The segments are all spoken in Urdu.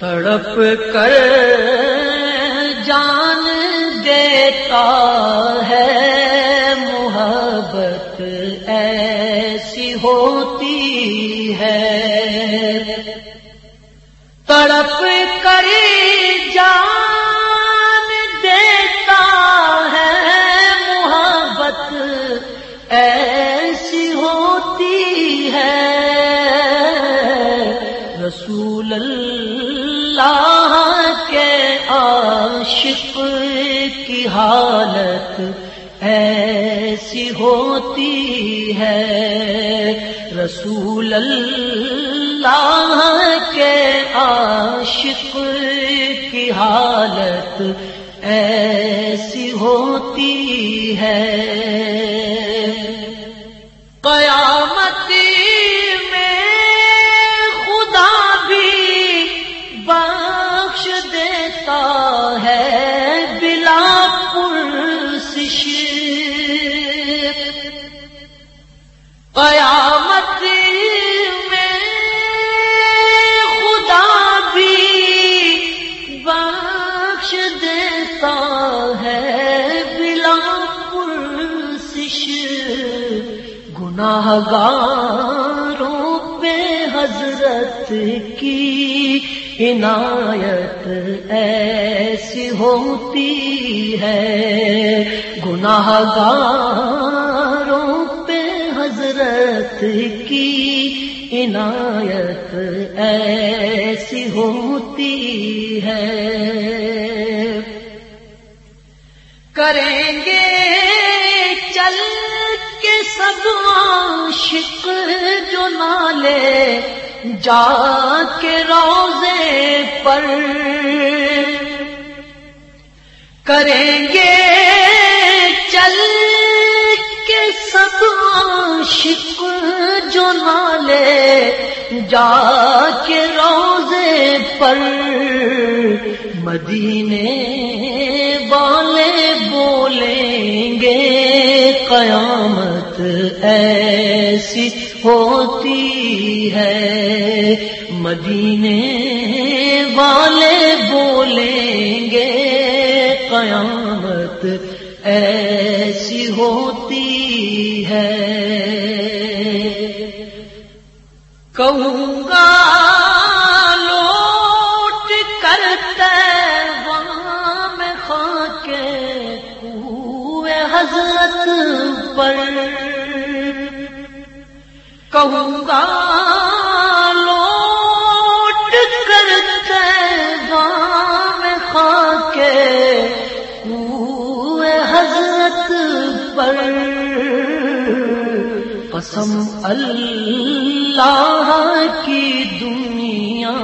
تڑپ کر جان دیتا ہے محبت ایسی ہوتی ہے۔ تڑپ کر جان دیتا ہے محبت ایسی ہوتی ہے۔ رسول اللہ حالت ایسی ہوتی ہے۔ رسول اللہ کے عاشق کی حالت ایسی ہوتی ہے۔ پرسش گناہ گاروں پہ حضرت کی عنایت ایسی ہوتی ہے۔ گناہ گاروں پہ حضرت کی عنایت ایسی ہوتی ہے۔ سب عاشق جو نالے جا کے روزے پر کریں گے چل کے سب عاشق جو نالے جا کے روزے پر مدینے ایسی ہوتی ہے۔ مدینے والے بولیں گے، قیامت ایسی ہوتی ہے۔ کہوں گا، لوٹ کرتے میں خاک کوئے حضرت پر۔ کہوں گا، لوٹ کرتے میں خاک حضرت پر۔ قسم اللہ کی دنیا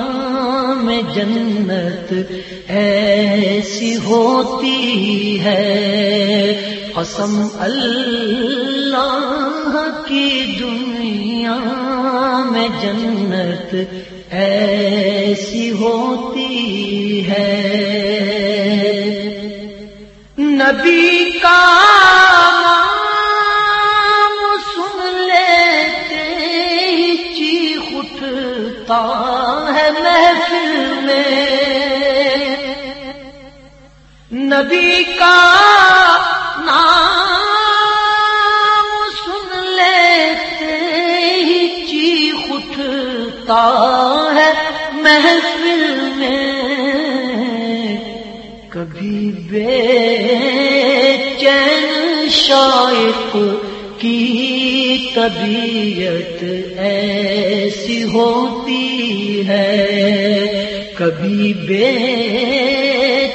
میں جنت ایسی ہوتی ہے۔ قسم اللہ کی دنیا میں جنت ایسی ہوتی ہے۔ نبی کا نام سن لیتے ہی چیخ اٹھتا ہے محفل میں۔ نبی کا اٹھتا ہے محفل میں کبھی بے چین شائق کی طبیعت ایسی ہوتی ہے کبھی بے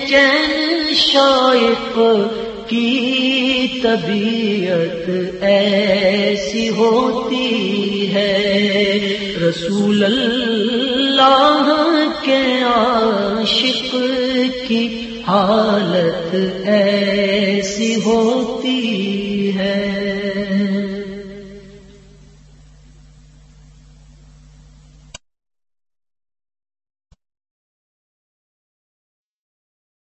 چین شائق کی طبیعت ایسی ہوتی ہے۔ رسول اللہ کے عاشق کی حالت ایسی ہوتی ہے۔